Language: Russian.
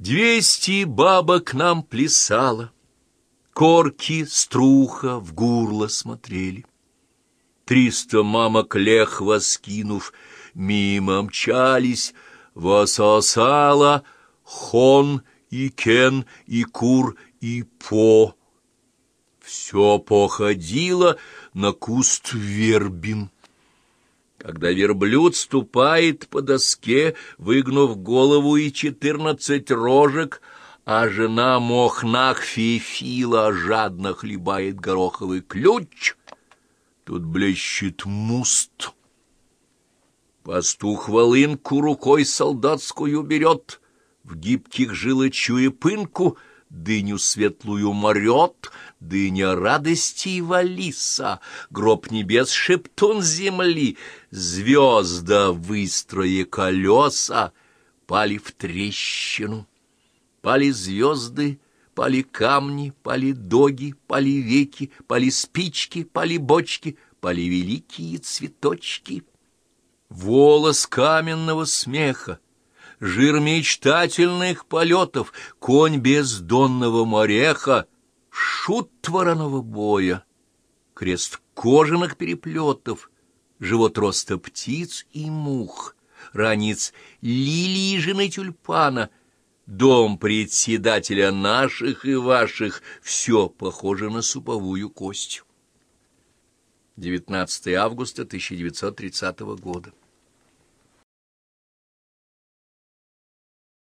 Двести бабок нам плясало, Корки, струха в гурло смотрели. Триста мамок лех воскинув, Мимо мчались, вососала Хон и Кен и Кур и По. Все походило на куст вербин. Когда верблюд ступает по доске, выгнув голову и четырнадцать рожек, а жена мохнах фифила жадно хлебает гороховый ключ, тут блещет муст. Пастух волынку рукой солдатскую берет, в гибких жилы чуя пынку, дыню светлую морет, дыня радости и валиса, гроб небес шептун земли, звезда выстрое колеса, пали в трещину. Пали звезды, пали камни, пали доги, пали веки, пали спички, пали бочки, пали великие цветочки. Волос каменного смеха, жир мечтательных полетов, конь бездонного мореха, шут вороного боя, крест кожаных переплетов, живот роста птиц и мух, ранец лилии жены тюльпана — дом председателя наших и ваших, все похоже на суповую кость. 19 августа 1930 года.